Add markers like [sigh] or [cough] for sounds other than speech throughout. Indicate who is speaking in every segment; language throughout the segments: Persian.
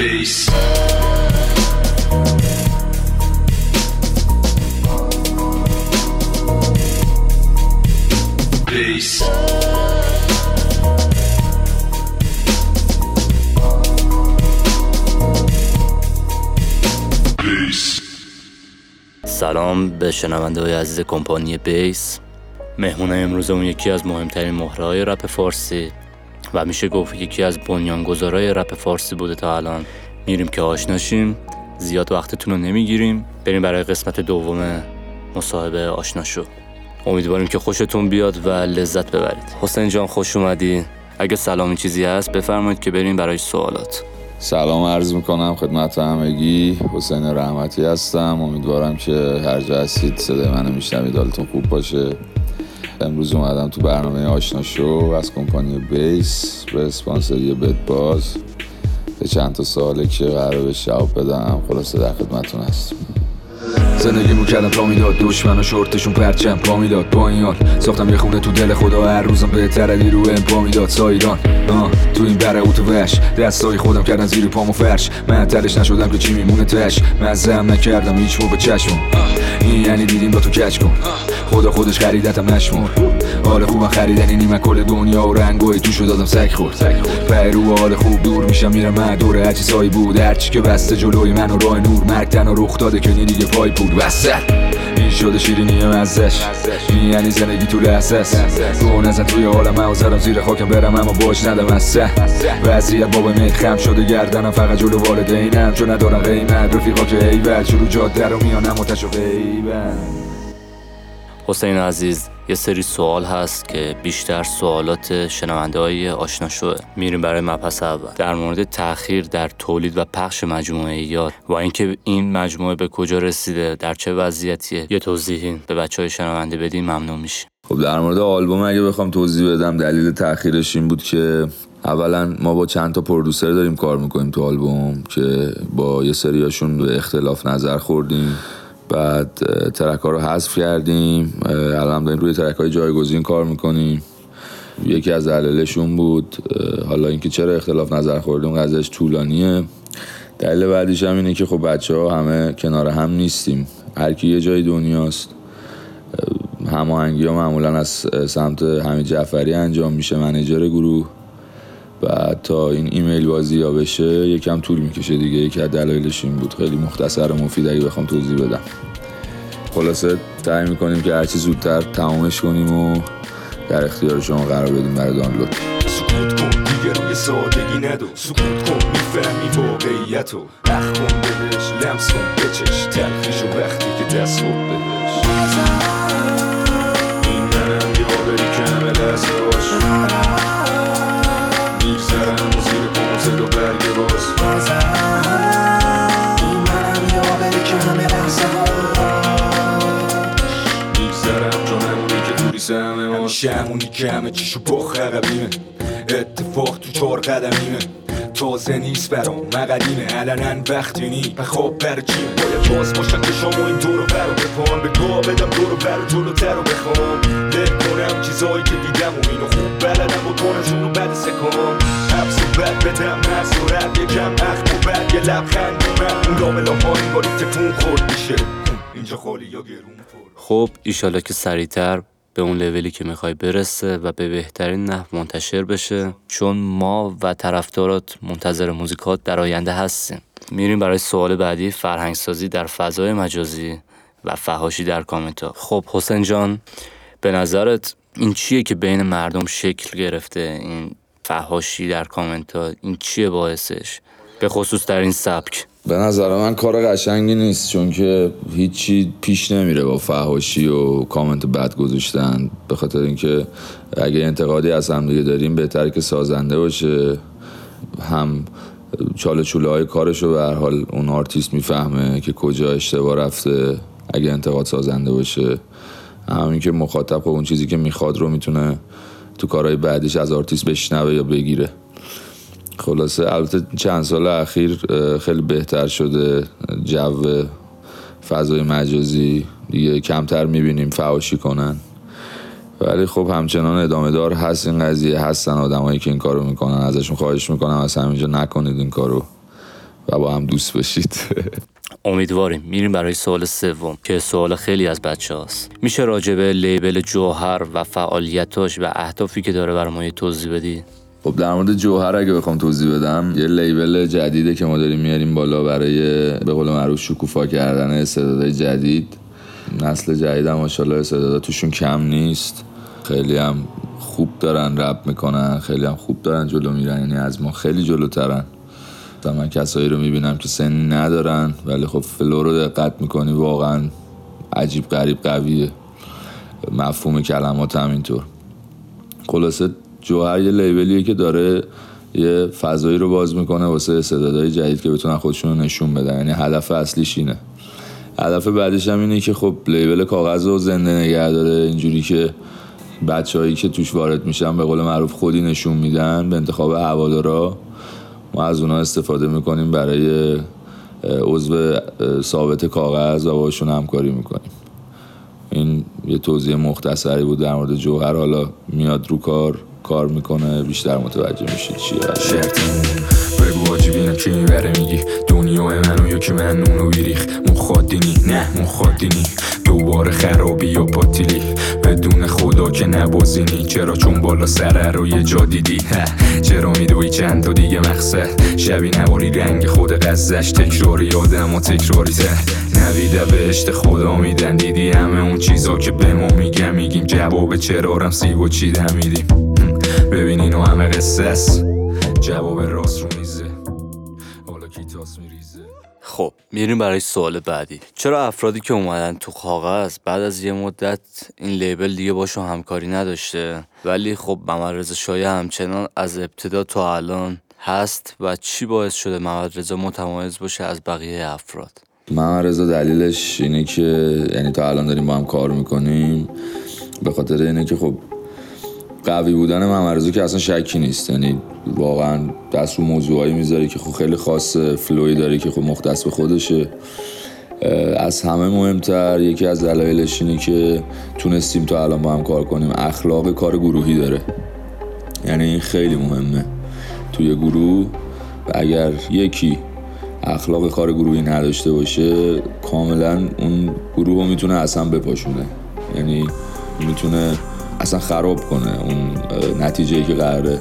Speaker 1: Peace. سلام به شنونده های عزیز کمپانی بیس. مهمون امروز اون یکی از مهمترین مهره رپ فارسی و میشه گفت یکی از بنیانگذارای رپ فارسی بوده تا الان. میریم که آشناشیم زیاد وقتتون رو نمی‌گیریم. بریم برای قسمت دوم مصاحبه آشنا شو. امیدواریم که خوشتون بیاد و لذت ببرید. حسین جان خوش اومدی. اگه سلامی چیزی هست بفرمایید که بریم برای سوالات.
Speaker 2: سلام عرض می‌کنم خدمت همگی. حسین رحمتی هستم. امیدوارم که هر جا هستید صدای منو میشنوید. حالتون خوب باشه. امروز اومدم تو برنامه آشنا شو از کمپانی بیس به اسپانسری بد باز. به چند تا ساله که قرار به شعب بدم. خلاصه در خدمتون هستم.
Speaker 3: زندگیمو کردم تا می‌داد. دشمن و شورتشون پرچم پا می‌داد. با این ساختم یه خونه تو دل خدا. هر روزم بهتر علی رو پا می‌داد. سایران تو این بره اوتو وش دستای خودم کردن زیر پامو فرش. من تلش نشدم که چی میمونه تش. مزم نکردم هیچ به چشم این یعنی دیدیم با تو کچ کن. خدا خودش خریدتم نشمور حال خوبم خریدنی نیمه کل دنیا و رنگوی تو دادم سک خورد. پیرو حال خوب دور میشم میرم من دور هرچی سایی بود هرچی که بسته جلوی من و راه نور مرگ تنها رخ داده که دیگه پای بود وسط این شده شیرینی مزش این یعنی زندگی تو لحظه است گونه نزن توی حالم زدم زیر خاکم برم اما باش ندم از وضعیت بابا خم شده گردنم فقط جلو والدینم چون ندارم قیمت. رفیقا که ایول شروع جاده رو میانم و تشو
Speaker 1: حسین عزیز یه سری سوال هست که بیشتر سوالات شنونده های آشنا شوه. میریم برای مبحث اول. در مورد تاخیر در تولید و پخش مجموعه یاد و اینکه این مجموعه به کجا رسیده در چه وضعیتیه؟ یه توضیحی به بچه های شنونده بدین ممنون میشه
Speaker 2: خب در مورد آلبوم اگه بخوام توضیح بدم دلیل تاخیرش این بود که اولا ما با چند تا پرودوسر داریم کار می‌کنیم تو آلبوم که با یه سریاشون به اختلاف نظر خوردیم. بعد ترک ها رو حذف کردیم. الان داریم روی ترک های جایگزین کار می‌کنیم. یکی از دلایلشون بود حالا اینکه چرا اختلاف نظر خوردیم قضیهش طولانیه. دلیل بعدیش هم اینه که خب بچه ها همه کنار هم نیستیم. هر کی یه جای دنیاست. هماهنگی ها معمولا از سمت حمید جعفری انجام میشه. منیجر گروه. و تا این ایمیل بازی یا بشه یکم طول می‌کشه دیگه. یکی از دلایلش این بود. خیلی مختصر و مفید اگه بخوام توضیح بدم. خلاصه سعی می‌کنیم که هرچی زودتر تمامش کنیم و در اختیار شما قرار بدیم برای دانلود.
Speaker 3: سکوت کن دیگه روی سادگی ندو سکوت کن می‌فهمی واقعیت و اخ کن بهش لمس کن بچش. تلخیش و وقتی که دست خود بهش. این منم یادری کمه باش. برگ باز. این که همه نمونی که همیشه همونی که همه چیشو اتفاق تو چار قدمیمه. تازه نیست برام مقدیمه علنا وقتی نی. و خواب بر چیمه باید باز باشن که شما این دورو برو بپان به گاه بدم دورو برو جلوتر رو بخوام ل کنم چیزایی که دیدم و اینو خوب بلدم و تونشون رو بد سکام حبس و بد بدم مست و رد یکم اخم و بد یه لبخند من. اون لاملا پایین باری تکون خورد میشه. اینجا خالی یا گرون
Speaker 1: خب ایشالا که سریعتر به اون لولی که می‌خوای برسه و به بهترین نحو منتشر بشه. چون ما و طرفدارات منتظر موزیکات در آینده هستیم. میریم برای سوال بعدی فرهنگسازی در فضای مجازی و فهاشی در کامنت ها خب حسین جان به نظرت این چیه که بین مردم شکل گرفته؟ این فحاشی در کامنت ها این چیه باعثش؟ به خصوص در این سبک.
Speaker 2: به نظر من کار قشنگی نیست چون که هیچی پیش نمیره با فحاشی و کامنت بد گذاشتن. به خاطر اینکه اگه انتقادی از هم دیگه داریم بهتر که سازنده باشه هم چاله چوله های کارشو به هر حال اون آرتیست می‌فهمه که کجا اشتباه رفته اگه انتقاد سازنده باشه. همین که مخاطب خب اون چیزی که می‌خواد رو می‌تونه تو کارهای بعدیش از آرتیست بشنوه یا بگیره. خلاصه البته چند سال اخیر خیلی بهتر شده. جو فضای مجازی دیگه کمتر می‌بینیم فحاشی کنن. ولی خب همچنان ادامه دار هست این قضیه هستن آدمایی که این کارو می‌کنن ازشون خواهش می‌کنم از همینجا نکنید این کارو و با هم دوست بشید. [laughs]
Speaker 1: امیدواریم. میریم برای سوال سوم که سوال خیلی از بچه هاست میشه راجبه لیبل جوهر و فعالیتاش و اهدافی که داره برای ما توضیح بدی؟
Speaker 2: خب در مورد جوهر اگه بخوام توضیح بدم یه لیبل جدیده که ما داریم میاریم بالا برای به قول معروف شکوفا کردن استعدادهای جدید. نسل جدید هم ماشاءالله استعدادا توشون کم نیست. خیلی هم خوب دارن رپ می‌کنن خیلی هم خوب دارن جلو میرن یعنی از ما خیلی جلوترن. و من کسایی رو می‌بینم که سن ندارن ولی خب فلو رو دقت می‌کنی واقعا عجیب غریب قویه. مفهوم کلمات هم اینطور. خلاصه جوهر یه لیبلیه که داره یه فضایی رو باز می‌کنه واسه استعدادهای جدید که بتونن خودشون رو نشون بدن. یعنی هدف اصلیش اینه. هدف بعدش هم اینه که خب لیبل کاغذ رو زنده نگه داره. اینجوری که بچههایی که توش وارد میشن به قول معروف خودی نشون میدن به انتخاب هوادارا. ما از اونا استفاده می‌کنیم برای عضو ثابت کاغذ و باشون همکاری می‌کنیم. این یه توضیح مختصری بود در مورد جوهر. حالا میاد رو کار کار می‌کنه بیشتر متوجه میشید چیه
Speaker 3: بگو واجبی که می‌بره دنیا منو یا که من اونو بیریخ مخادینی نه مخادینی دوباره خرابی یا پاتیلی. بدون خدا که نبازینی چرا؟ چون بالا سره رو یه جا دیدی. چرا میدوی چند تا دیگه مقصد؟ شبی نواری رنگ خود قزش. تکراری آدم و تکراری ته نویده بهشت خدا میدن. دیدی همه اون چیزا که به ما میگم میگیم جواب چرا رم سیب و چیدم میدیم ببین اینو همه قصه جواب راست رو
Speaker 1: میریم برای سوال بعدی. چرا افرادی که اومدن تو کاغذ بعد از یه مدت این لیبل دیگه باشون همکاری نداشته؟ ولی خب محمد رضا شایع همچنان از ابتدا تا الان هست و چی باعث شده محمد متمایز باشه از بقیه افراد؟
Speaker 2: محمد دلیلش اینه که یعنی تا الان داریم با هم کار می‌کنیم. به خاطر اینه که خب قوی بودن محمد که اصلا شکی نیست. یعنی واقعا دست رو موضوعایی می‌ذاره که خب خیلی خاص فلوی داره که خب مختص به خودشه. از همه مهمتر یکی از دلایلش اینه که تونستیم تا الان با هم کار کنیم. اخلاق کار گروهی داره. یعنی این خیلی مهمه. توی گروه و اگر یکی اخلاق کار گروهی نداشته باشه کاملا اون گروه رو می‌تونه اصلا بپاشونه. یعنی می‌تونه اصلا خراب کنه اون نتیجه که قراره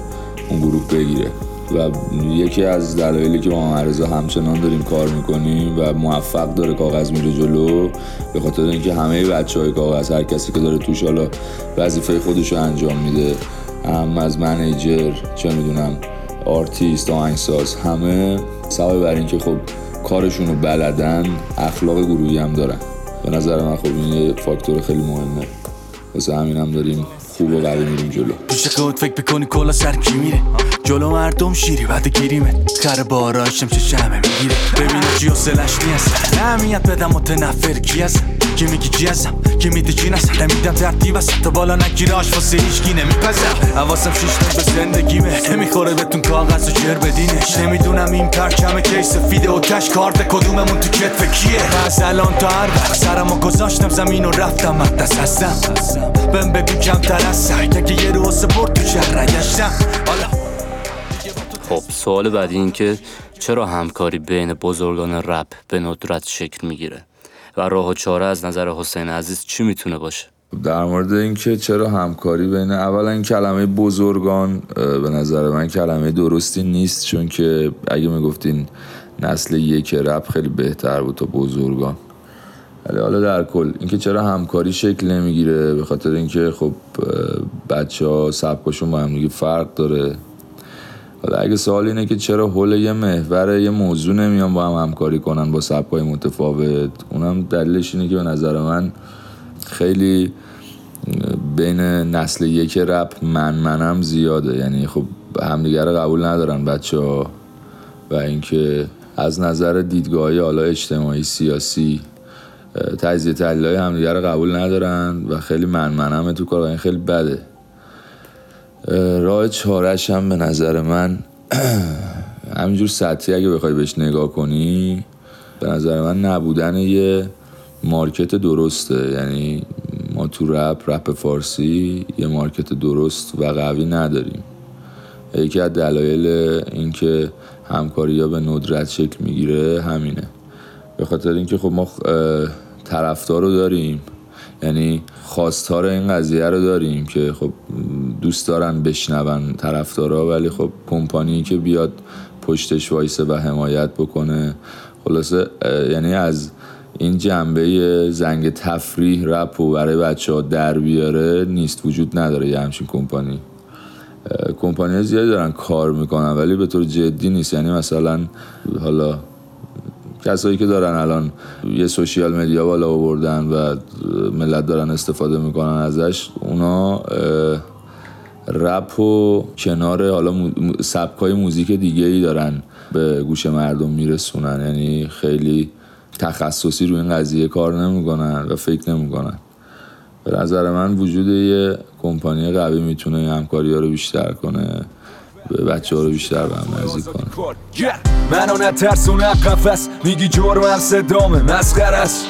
Speaker 2: اون گروه بگیره. و یکی از دلایلی که ما معرضا همچنان داریم کار می‌کنیم و موفق داره کاغذ میره جلو به خاطر اینکه همه بچه های کاغذ هر کسی که داره توش حالا وظیفه خودش رو انجام میده هم از منیجر چه می‌دونم آرتیست آهنگساز همه سبب بر اینکه خب کارشون رو بلدن اخلاق گروهی هم دارن. به نظر من خب این یه فاکتور خیلی مهمه. واسه همین هم داریم خوب و قوی میریم جلو.
Speaker 4: پیش خود فکر بکنی کلا سر کی میره؟ جلو مردم شیری بعد گیریمه خر باراشم چه شمه می‌گیره. ببین چی و سلش نیست اهمیت بدم متنفر کی هستم کی میگی چی هستم؟ کی میده چی نستم نمیدم ترتیب تا بالا نگیره آش واسه هیچکی نمیپزم حواسم شیش به زندگیمه. نمی‌خوره بهتون کاغذ و جر بدینش نمی‌دونم این پرچم کی سفیده و کش. کارت کدوممون تو کتف کیه؟ از الان تا هر وقت سرمو گذاشتم زمین و رفتم مقدس هستم. بهم بگو کمتر از سر. یه روز برد تو شهر گشتم حالا.
Speaker 1: خب سوال بعدی این که چرا همکاری بین بزرگان رپ به ندرت شکل می‌گیره؟ و راه و چاره از نظر حسین عزیز چی می‌تونه باشه؟
Speaker 2: در مورد اینکه چرا همکاری بین اولا این کلمه بزرگان به نظر من کلمه درستی نیست چون که اگه می‌گفتین نسل یک رپ خیلی بهتر بود تا بزرگان. ولی حالا در کل اینکه چرا همکاری شکل نمی‌گیره به خاطر اینکه خب بچه ها سبکاشون با هم فرق داره. حالا اگه سوال اینه که چرا حول یه محور یه موضوع نمیان با هم همکاری کنن با سبکای متفاوت اونم دلیلش اینه که به نظر من خیلی بین نسل یک رپ من منم زیاده. یعنی خب همدیگه رو قبول ندارن بچه ها و اینکه از نظر دیدگاهی حالا اجتماعی سیاسی تجزیه تحلیل های همدیگه رو قبول ندارن و خیلی من منم تو کار و این خیلی بده. راه چارش هم به نظر من [clears throat] همینجور سطحی اگه بخوای بهش نگاه کنی به نظر من نبودن یه مارکت درسته. یعنی ما تو رپ رپ فارسی یه مارکت درست و قوی نداریم. یکی از دلایل اینکه همکاری ها به ندرت شکل می‌گیره همینه. به خاطر اینکه خب ما طرفدار رو داریم. یعنی خواستار این قضیه رو داریم که خب دوست دارن بشنون طرفدارا ولی خب کمپانی که بیاد پشتش وایسه و حمایت بکنه. خلاصه یعنی از این جنبه زنگ تفریح رپ و برای بچه ها در بیاره نیست وجود نداره یه همچین کمپانی. کمپانی زیادی دارن کار می‌کنن ولی به طور جدی نیست. یعنی مثلا حالا کسایی که دارن الان یه سوشیال مدیا بالا آوردن و ملت دارن استفاده می‌کنن ازش اونا رپ و کنار حالا سبکای موزیک دیگه ای دارن به گوش مردم میرسونن. یعنی خیلی تخصصی روی این قضیه کار نمی‌کنن و فکر نمی‌کنن. به نظر من وجود یه کمپانی قوی می‌تونه همکاری ها رو بیشتر کنه. بچه ها رو بیشتر به هم نزدیک کنه
Speaker 3: منو نترسونه قفص میگی جرمم صدامه مسخر است.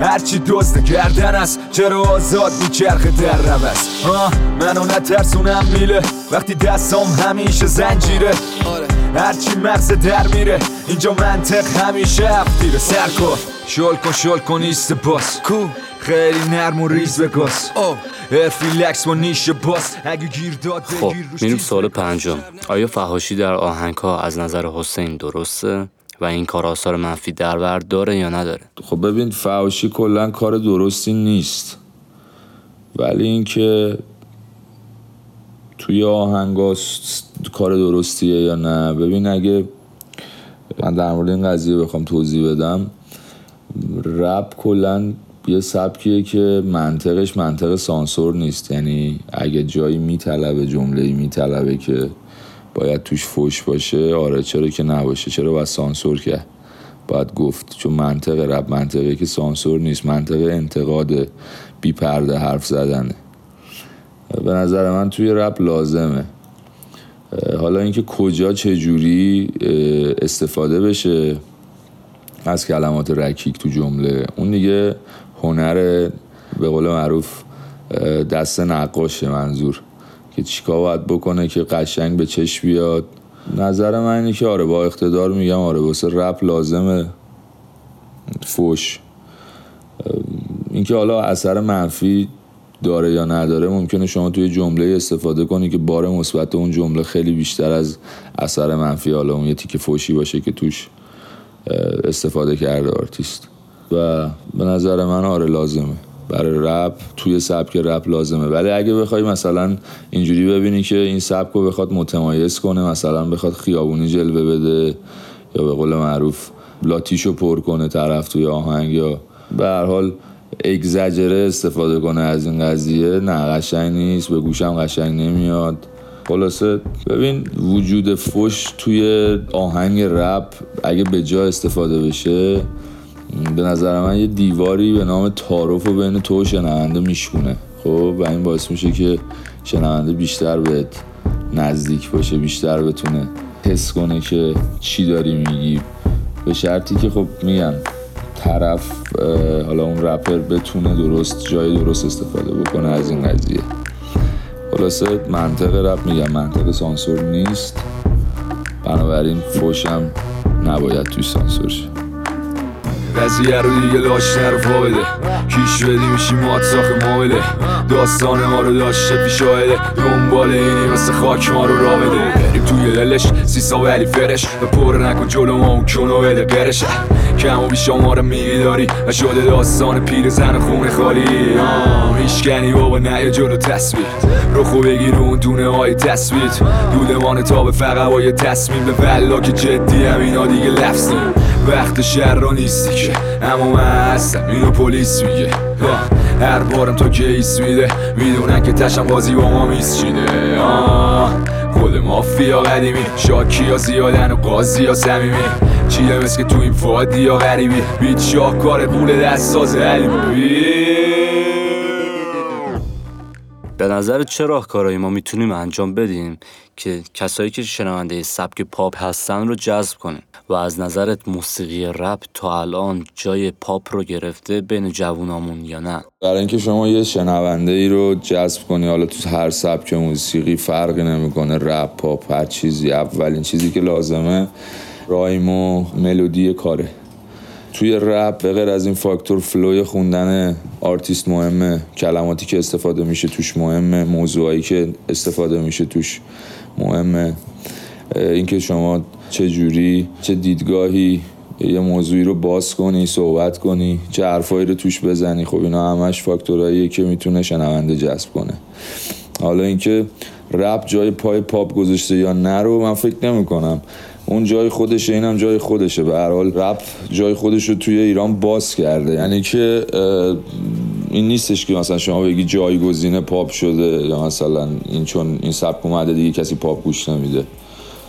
Speaker 3: هرچی دزد کردن است. چرا آزاد میچرخه در روست منو نترسونم میله. وقتی دستام همیشه زنجیره. هرچی مغز در میره. اینجا منطق همیشه هفتیره سر کن. شل کن شل کن ایست باس کو؟ خیلی نرم و ریز بگاس ارفیلکس و نیش باس اگه گیر داد
Speaker 1: خب میریم سوال پنجم. آیا فهاشی در آهنگ ها از نظر حسین درسته؟ و این کار آثار منفی در داره یا نداره؟
Speaker 2: خب ببین فهاشی کلا کار درستی نیست. ولی اینکه توی آهنگا کار درستیه یا نه. ببین اگه من در مورد این قضیه بخوام توضیح بدم رپ کلا یه سبکیه که منطقش منطق سانسور نیست. یعنی اگه جایی میطلبه جمله میطلبه که باید توش فوش باشه آره چرا که نباشه؟ چرا باید سانسور کرد باید گفت؟ چون منطق رب منطقه که سانسور نیست. منطق انتقاد بی پرده حرف زدنه. به نظر من توی رپ لازمه. حالا اینکه کجا چجوری استفاده بشه از کلمات رکیک تو جمله اون دیگه هنر به قول معروف دست نقاشه منظور. که چیکار باید بکنه که قشنگ به چشم بیاد؟ نظر من اینه که آره با اقتدار میگم آره واسه رپ لازمه. فوش. اینکه حالا اثر منفی داره یا نداره ممکنه شما توی جمله استفاده کنی که بار مثبت اون جمله خیلی بیشتر از اثر منفی حالا اون یه تیکه فوشی باشه که توش استفاده کرده آرتیست. و به نظر من آره لازمه. برای رپ توی سبک رپ لازمه. ولی اگه بخوای مثلا اینجوری ببینی که این سبک رو بخواد متمایز کنه مثلا بخواد خیابونی جلوه بده یا به قول معروف لاتیشو پر کنه طرف توی آهنگ یا به هر حال اگزجره استفاده کنه از این قضیه نه قشنگ نیست به گوشم قشنگ نمیاد. خلاصه ببین وجود فش توی آهنگ رپ اگه به جا استفاده بشه به نظر من یه دیواری به نام تعارف و بین تو و شنونده میشکونه. خب و این باعث میشه که شنونده بیشتر بهت نزدیک باشه بیشتر بتونه حس کنه که چی داری میگی. به شرطی که خب میگم طرف حالا اون رپر بتونه درست جای درست استفاده بکنه از این قضیه. خلاصه منطق رپ میگم منطق سانسور نیست. بنابراین فوشم نباید توی سانسور شه.
Speaker 3: قضیه رو دیگه لاش نرو فایده کیش بدی میشی مات ساخ مایله داستان ما رو داشته پیشایده دنبال اینی مثل خاک ما رو را بده. بریم توی دلش سیسا ولی فرش. و پر نکن جلو ما اون کنو بده برشه. کم و بیش ما رو داری. و شده داستان پیر زن خونه خالی. میشکنی بابا نه جلو تصویر رو خوب بگیر اون دونه های تصویر دودمان تا به فقط تصمیم. به ولا که جدی هم اینا دیگه لفظی وقت شهر رو نیستی که. اما من هستم اینو پلیس میگه. هر بارم تو کیس میده. می‌دونن که تشم بازی با ما میسچیده خود مافیا قدیمی. شاکی ها زیادن و قاضی ها سمیمی چیه که تو این فادی ها غریبی. بیت شاهکار پول دست ساز
Speaker 1: به نظر چه راهکارهایی ما می‌تونیم انجام بدیم که کسایی که شنونده سبک پاپ هستن رو جذب کنیم؟ و از نظرت موسیقی رپ تا الان جای پاپ رو گرفته بین جوونامون یا نه؟
Speaker 2: برای اینکه شما یه شنونده ای رو جذب کنی حالا تو هر سبک موسیقی فرقی نمی‌کنه رپ پاپ هر چیزی. اولین چیزی که لازمه rhyme و ملودی کاره. توی رپ به غیر از این فاکتور flow ی خوندن آرتیست مهمه کلماتی که استفاده میشه توش مهمه موضوعایی که استفاده میشه توش مهمه. اینکه شما چه جوری چه دیدگاهی یه موضوعی رو باز کنی صحبت کنی چه حرفایی رو توش بزنی خب اینا همش فاکتورهاییه که می‌تونه شنونده جذب کنه. حالا اینکه رپ جای پای پاپ گذاشته یا نه رو من فکر نمی کنم. اون جای خودشه اینم جای خودشه. به هر حال رپ جای خودش رو توی ایران باز کرده. یعنی که این نیستش که مثلا شما بگی جایگزین پاپ شده یا مثلا این چون این سبک اومده دیگه کسی پاپ گوش نمیده.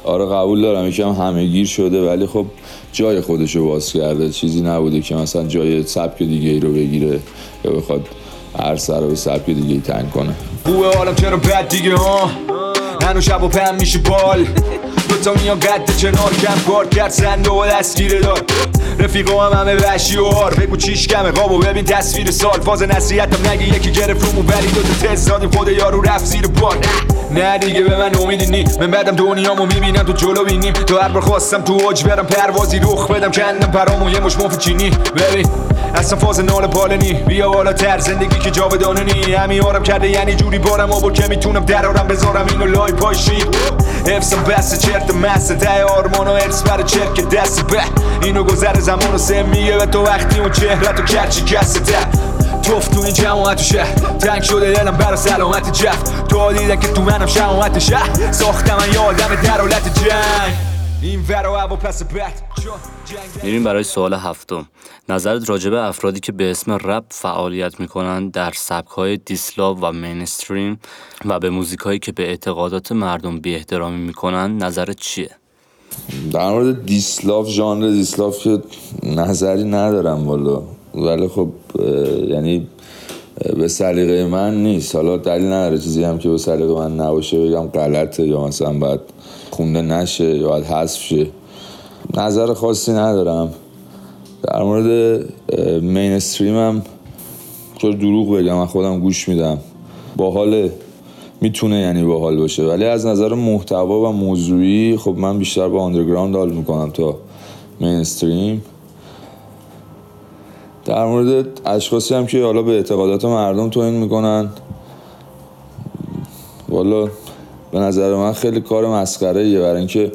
Speaker 2: آره قبول دارم یکم همهگیر شده ولی خب جای خودش رو باز کرده. چیزی نبوده که مثلا جای سبک دیگه ای رو بگیره یا بخواد سر رو به سبک دیگه ای تنگ کنه.
Speaker 3: خوبه حالم چرا بد دیگه ها؟ هنو شب و پم میشه بال. دوتا میان قد کنار کم کار کرد سنده و دستگیره دار رفیقا هم همه وحشی و هار. بگو چیش کمه قاب و ببین تصویر سال. فاز نصیحتم نگه یکی گرفت رومو ولی دوتا تست دادیم. خود یارو رفت زیر بار. نه. دیگه به من امیدی نی. من بعدم دنیامو می‌بینم تو جلو بینیم تو هر خواستم تو اوج برم پروازی رخ بدم. کندم پرامو یه مش مفت چینی. ببین اصلا فاز نال پالنی بیا بالا تر زندگی که جاودانه نی. همین آرم کرده یعنی جوری بارم آبو که می‌تونم درارم بذارم. اینو لای پای حفظم بس چرت مسته ته آرمان و ارس بر چرک دست به اینو گذر زمان و سه میگه به تو وقتی اون چهره تو کرچی کسته توف تو این جماعت و شهر تنگ شده دلم برا سلامت جف تو دیدن که تو منم شماعت شهر ساختم من یادم در جنگ این ورا هوا پس بد.
Speaker 1: میریم برای سوال هفتم. نظرت راجبه افرادی که به اسم رپ فعالیت می‌کنن در سبک های دیسلاو و مینستریم و به موزیک هایی که به اعتقادات مردم بی احترامی می‌کنن نظرت چیه؟
Speaker 2: در مورد دیسلاف ژانر دیسلاف که نظری ندارم والا. ولی خب یعنی به سلیقه من نیست. حالا دلیل نداره. چیزی هم که به سلیقه من نباشه بگم غلطه یا مثلا باید خونده نشه یا باید حذف شه. نظر خاصی ندارم. در مورد مینستریم هم چرا دروغ بگم. من خودم گوش میدم. باحال می‌تونه یعنی باحال باشه. ولی از نظر محتوا و موضوعی خب من بیشتر با آندرگراند حال می‌کنم تا مینستریم در مورد اشخاصی هم که حالا به اعتقادات مردم توهین می‌کنن. والا به نظر من خیلی کار مسخره ایه برای اینکه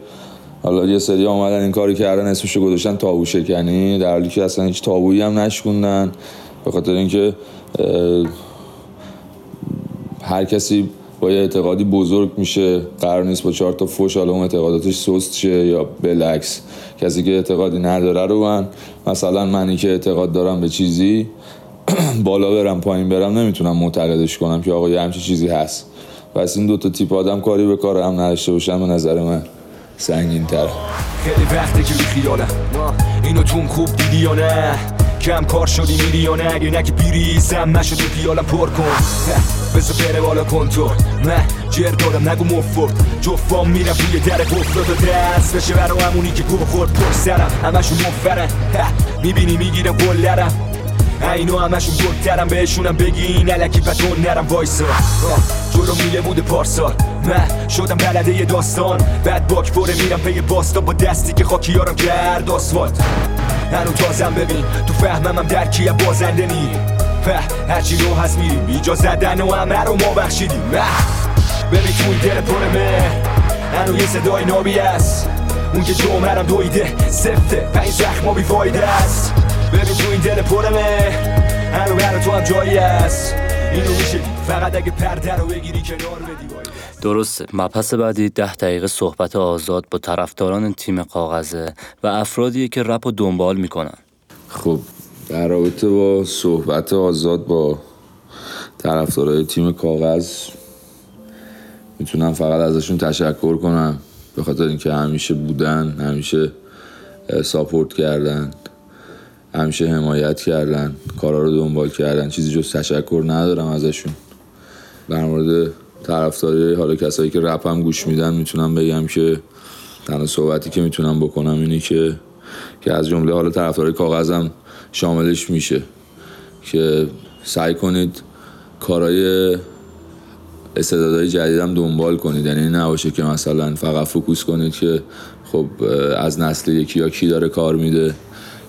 Speaker 2: حالا یه سری آمدن این کاری کردن اسمشو گذاشتن تابو شکنی. در حالی که اصلا هیچ تابویی هم نشکوندن به خاطر اینکه هر کسی با یه اعتقادی بزرگ میشه. قرار نیست با چهار تا فوش حالا اون اعتقاداتش سست شه یا بالعکس کسی که اعتقادی نداره رو من. مثلا منی که اعتقاد دارم به چیزی [clears throat] بالا برم پایین برم نمی‌تونم معتقدش کنم که آقا یه همچی چیزی هست. پس این دوتا تیپ آدم کاری به کار هم نداشته باشن به نظر من سنگین تر
Speaker 3: خیلی وقته که بیخیالم اینو تون خوب دیدی یا نه؟ کم کار شدی میری یا نه اگه نگه بیریزم نشدی پیالم پر کن. بزا بره بالا کنتور نه جر دادم نگو مفرد جفام میرم روی در گفتاد و دست. بشه برا همونی که گوه خورد پر سرم. همشون مفرن. می‌بینی می‌گیرم گلرم. اینو همشون گلترم بهشونم بگین علکی پتون نرم وایسا. جلو میله بوده پارسال. من شدم بلده یه داستان. بعد باک بره میرم پی باستا با دستی که خاکیارم کرد. آسفالت. هنو تازم ببین. تو فهمم هم درکی بازنده نی. فه هرچی رو هست میریم. ایجا زدن و همه رو ما بخشیدیم. ببین تو این دل پر هنو یه صدای نابی است. اون که جمعرم دویده سفته. پنج زخما بی فایده است. ببین تو این دل پر مهر هنو برا تو هم جایی است. اینو میشه فقط اگه پرده رو بگیری کنار بدی.
Speaker 1: درسته. مبحث بعدی ده دقیقه صحبت آزاد با طرفداران تیم کاغذه و افرادیه که رپ رو دنبال می‌کنن.
Speaker 2: خب در رابطه با صحبت آزاد با طرفدارای تیم کاغذ می‌تونم فقط ازشون تشکر کنم. به خاطر اینکه همیشه بودن همیشه ساپورت کردن همیشه حمایت کردن کارا رو دنبال کردن. چیزی جز تشکر ندارم ازشون. در مورد طرفداری حالا کسایی که رپ هم گوش میدن می‌تونم بگم که تنها صحبتی که می‌تونم بکنم اینه که که از جمله حالا طرفدارای کاغذم شاملش میشه که سعی کنید کارهای استعدادهای جدیدم دنبال کنید. یعنی نباشه که مثلا فقط focus کنید که خب از نسل یکی یا کی داره کار میده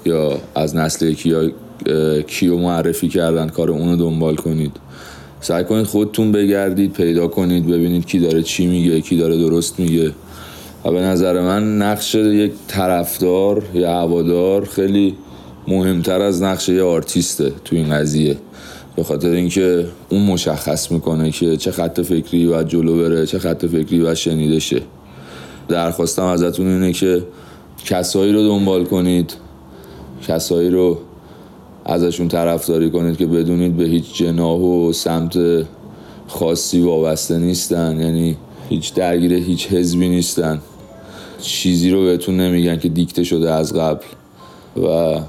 Speaker 2: یا از نسل یکی یا کیو معرفی کردن کار اونو دنبال کنید. سعی کنید خودتون بگردید پیدا کنید ببینید کی داره چی میگه کی داره درست میگه. و به نظر من نقش یک طرفدار یا هوادار خیلی مهمتر از نقش یه آرتیسته تو این قضیه. به خاطر اینکه اون مشخص می‌کنه که چه خط فکری باید جلو بره چه خط فکری باید شنیده شه. درخواستم ازتون اینه که کسایی رو دنبال کنید کسایی رو ازشون طرفداری کنید که بدونید به هیچ جناح و سمت خاصی وابسته نیستن. یعنی هیچ درگیر هیچ حزبی نیستن. چیزی رو بهتون نمیگن که دیکته شده از قبل. و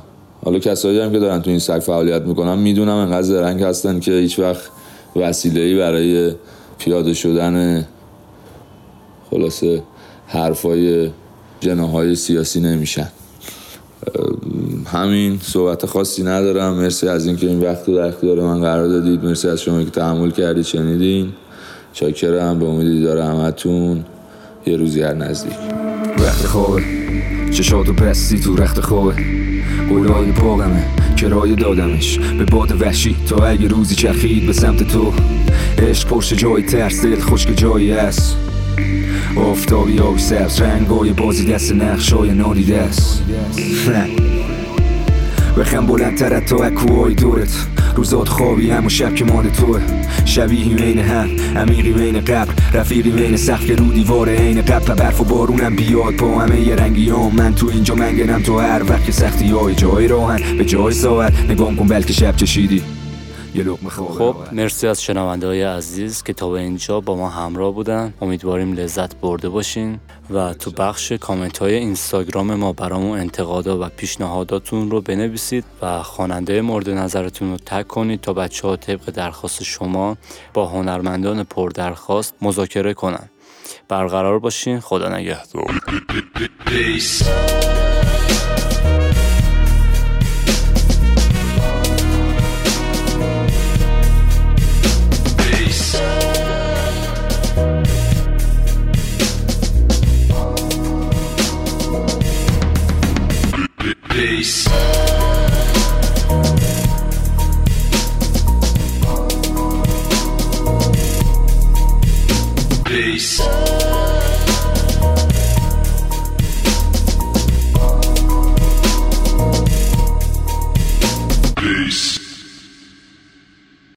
Speaker 2: حالا کسایی هم که دارن تو این سگ فعالیت می‌کنن می‌دونم انقدر زرنگ هستن که هیچ وقت وسیله برای پیاده شدن خلاصه حرفای جناهای سیاسی نمیشن. همین صحبت خاصی ندارم. مرسی از اینکه این وقت رو در اختیار من قرار دادید. مرسی از شما که تحمل کردید شنیدین. چاکرم به امید دیدار همتون. یه روزی هر نزدیک.
Speaker 3: وقت خوابه چشات و پستی تو رخت خوابه قولای پاقمه کرایه دادمش. به باد وحشی تا اگه روزی چرخید به سمت تو. عشق پرش جای ترس دل خشک جایی هست آفتابی آبی سبز رنگای بازی دست نقشای نادیده است بخم بلندتر تا اکوهای دورت. روزات خوابی هم و شب که مال توه. شبیهی بین هم عمیقی بین قبل رفیقی بین که رو دیوار عین قبل و برف و بارونم بیاد با همه یه رنگی هم من تو اینجا منگنم تو هر وقت سختی های جای راهن. به جای ساعت نگام کن بلکه شب چشیدی. یه لقمه
Speaker 1: خب مرسی از شنونده های عزیز که تا به اینجا با ما همراه بودن. امیدواریم لذت برده باشین و تو بخش کامنت های اینستاگرام ما برامون انتقادا و پیشنهاداتون رو بنویسید و خواننده مورد نظرتون رو تک کنید تا بچه ها طبق درخواست شما با هنرمندان پردرخواست مذاکره کنن. برقرار باشین. خدا نگهدار.
Speaker 5: Luiz.